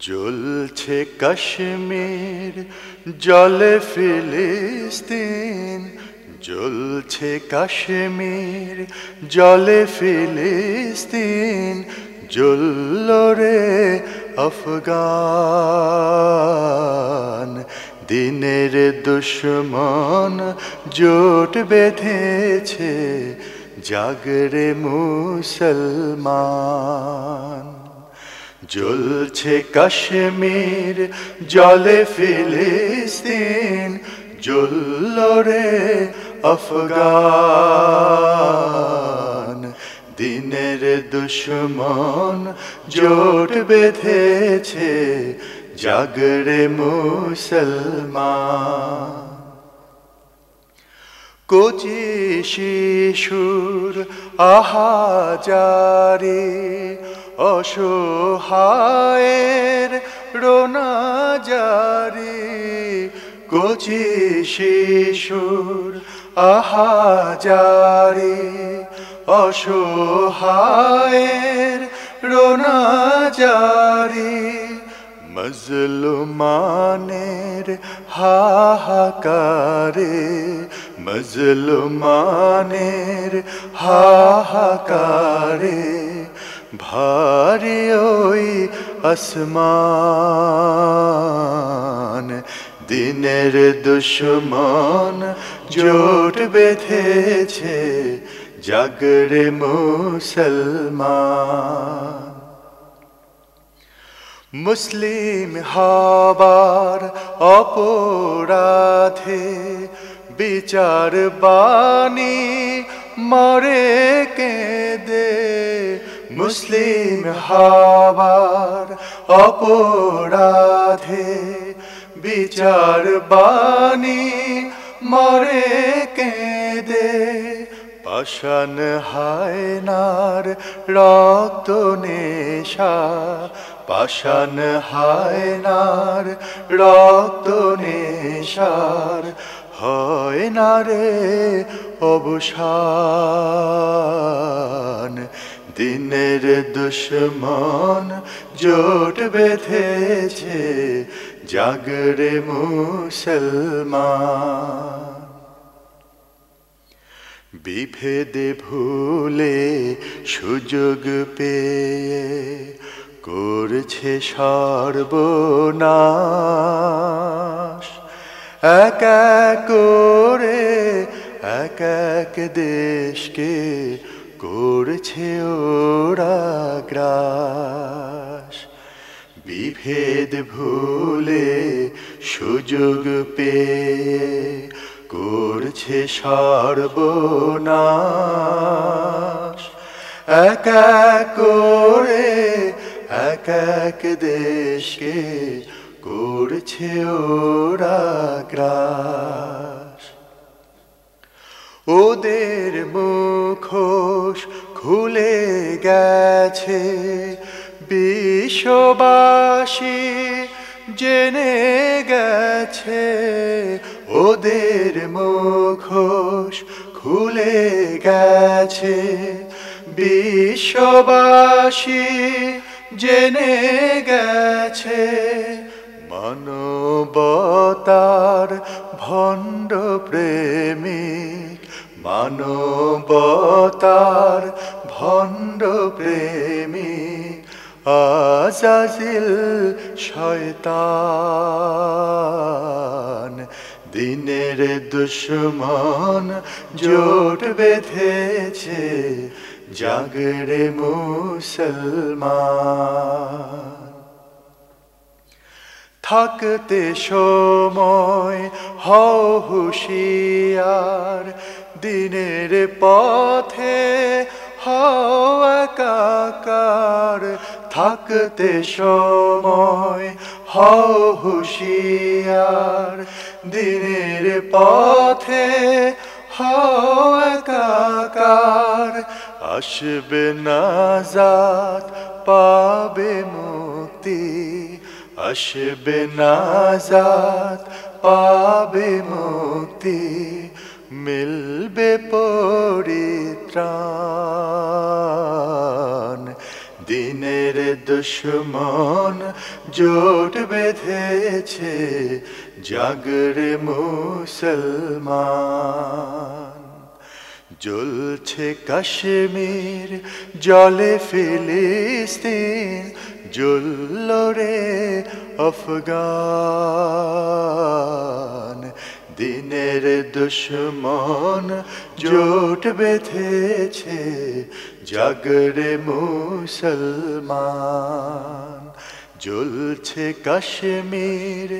জ্বলছে কাশ্মীর, জলে ফিলিস্তিন। জ্বলছে কাশ্মীর, জলে ফিলিস্তিন। জ্বলল রে আফগান। দিনের দুশ্মন জোট বেঁধেছে, জাগরে মুসলমান। জ্বলছে কাশ্মীর, জলে ফিলিস্তিন, জ্বলল রে আফগান। দিনের দুশ্মন জোট বেঁধেছে, জাগরে মুসলমান। কচি শিশুর আহাজারি অসহায়ের রোনাজারি কচি শিশুর আহাজারি। অসহায়ের রোনাজারি মজলুমানের হাহাকারে। মজলুমানের হাহাকারে। ভারী ওই আসমান, দিনের দুশ্মন জোট বেঁধেছে জাগরে মুসলমান। মুসলিম হবার অপরাধে বিচার বাণী মরে কেঁদে মুসলিম হবার অপরাধে বিচার বাণী মরে কেঁদে, পাষাণ হায়নার রক্ত নেশা, পাষাণ হায়নার রক্ত নেশার হয় না রে অবসান। দিনের দুশ্মন জোট বেঁধেছে, জাগরে মুসলমান। বিভেদে ভুলে সুযোগ পেয়ে করছে সর্বনাশ। এক এক করে, এক এক দেশকে করছে ওরা গ্রাস বিভেদ ভুলে সুযোগ পেয়ে করছে সর্বনাশ। এক এক করে, এক এক দেশকে করছে ওরা গ্রাস গেছে। বিশ্ববাসী জেনে গেছে, ওদের মুখোশ খুলে গেছে। বিশ্ববাসী জেনে গেছে, মানবতার ভণ্ড প্রেমিক, মানবতার আজাজিল শয়তান, দিনের দুশ্মন জোট বেঁধেছে, জাগরে মুসলমান। থাকতে সময় হও হুশিয়ার, দিনের পথে হও একাকার থাকতে সময়, হও হুশিয়ার। দিনের পথে হও একাকার। আসবে নাজাত পাবে মুক্তি। আসবে নাজাত পাবে মুক্তি। মিলবে পরিত্রাণ। দুশ্মন জোট বেঁধেছে জাগরে মুসলমান। জ্বলছে কাশ্মীর জলে ফিলিস্তিন জ্বলল রে আফগান। দিনের দুশ্মন জোট বেঁধেছে, জাগরে মুসলমান। জ্বলছে কাশ্মীর,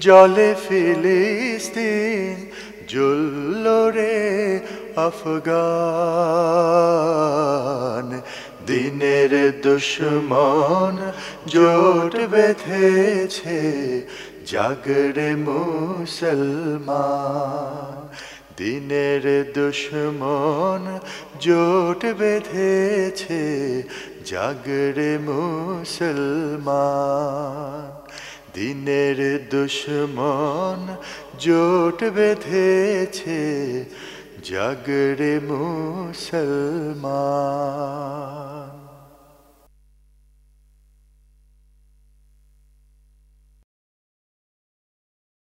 জলে ফিলিস্তিন, জ্বলল রে আফগান। দিনের দুশ্মন জোট বেঁধেছে জাগরে মুসলমান দিনের দুশ্মন জোট বেঁধেছে। জাগরে মুসলমান দিনের দুশ্মন জোট বেঁধেছে। জাগরে মুসলমান।